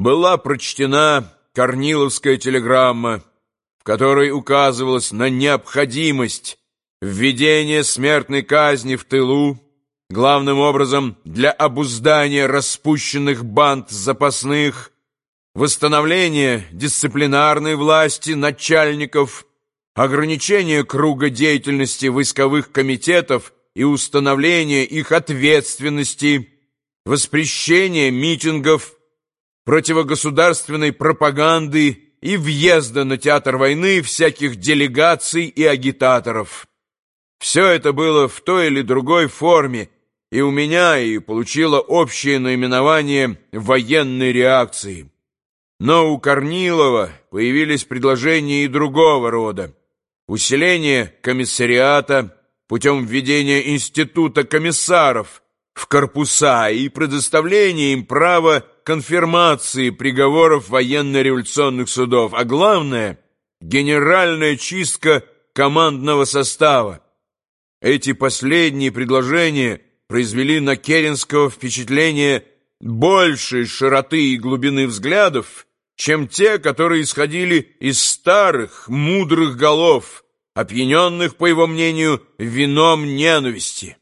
была прочтена Корниловская телеграмма, в которой указывалось на необходимость введения смертной казни в тылу, главным образом для обуздания распущенных банд запасных, восстановления дисциплинарной власти начальников, ограничения круга деятельности войсковых комитетов и установления их ответственности, воспрещения митингов, противогосударственной пропаганды и въезда на театр войны всяких делегаций и агитаторов. Все это было в той или другой форме, и у меня и получило общее наименование военной реакции. Но у Корнилова появились предложения и другого рода. Усиление комиссариата путем введения института комиссаров в корпуса и предоставление им права конфирмации приговоров военно-революционных судов, а главное – генеральная чистка командного состава. Эти последние предложения произвели на Керенского впечатление большей широты и глубины взглядов, чем те, которые исходили из старых, мудрых голов, опьяненных, по его мнению, вином ненависти.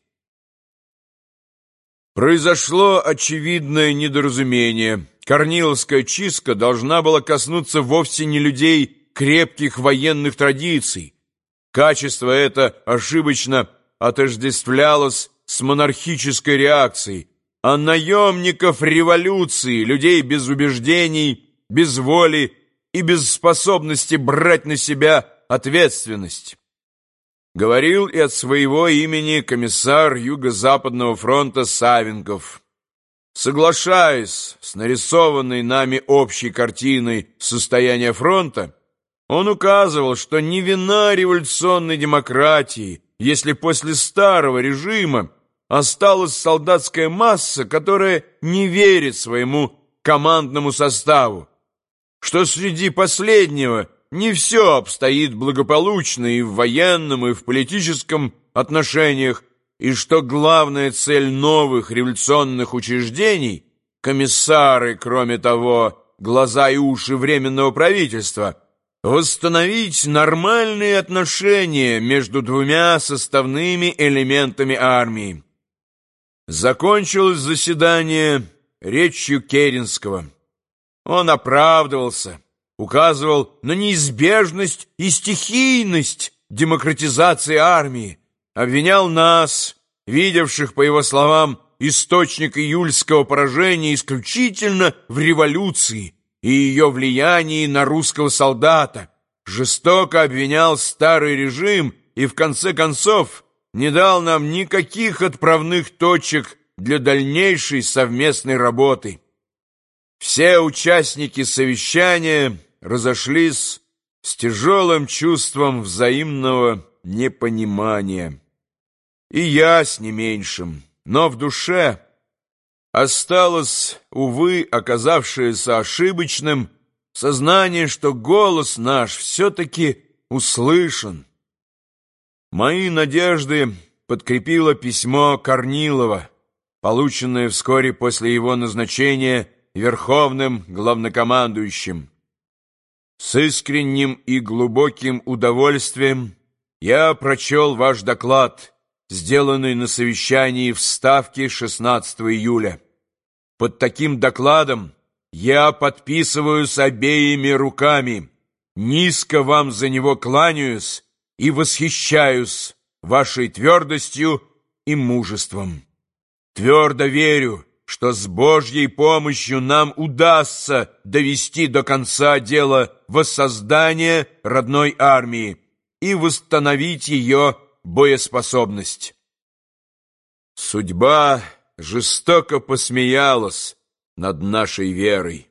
Произошло очевидное недоразумение. Корниловская чистка должна была коснуться вовсе не людей крепких военных традиций. Качество это ошибочно отождествлялось с монархической реакцией, а наемников революции, людей без убеждений, без воли и без способности брать на себя ответственность. Говорил и от своего имени комиссар Юго-Западного фронта Савенков. Соглашаясь с нарисованной нами общей картиной состояния фронта, он указывал, что не вина революционной демократии, если после старого режима осталась солдатская масса, которая не верит своему командному составу, что среди последнего – не все обстоит благополучно и в военном, и в политическом отношениях, и что главная цель новых революционных учреждений – комиссары, кроме того, глаза и уши Временного правительства – восстановить нормальные отношения между двумя составными элементами армии. Закончилось заседание речью Керенского. Он оправдывался – указывал на неизбежность и стихийность демократизации армии, обвинял нас, видевших, по его словам, источник июльского поражения исключительно в революции и ее влиянии на русского солдата, жестоко обвинял старый режим и, в конце концов, не дал нам никаких отправных точек для дальнейшей совместной работы. Все участники совещания разошлись с тяжелым чувством взаимного непонимания. И я с не меньшим, но в душе осталось, увы, оказавшееся ошибочным, сознание, что голос наш все-таки услышан. Мои надежды подкрепило письмо Корнилова, полученное вскоре после его назначения верховным главнокомандующим. С искренним и глубоким удовольствием я прочел ваш доклад, сделанный на совещании в Ставке 16 июля. Под таким докладом я подписываюсь обеими руками, низко вам за него кланяюсь и восхищаюсь вашей твердостью и мужеством. Твердо верю, что с Божьей помощью нам удастся довести до конца дело воссоздания родной армии и восстановить ее боеспособность. Судьба жестоко посмеялась над нашей верой.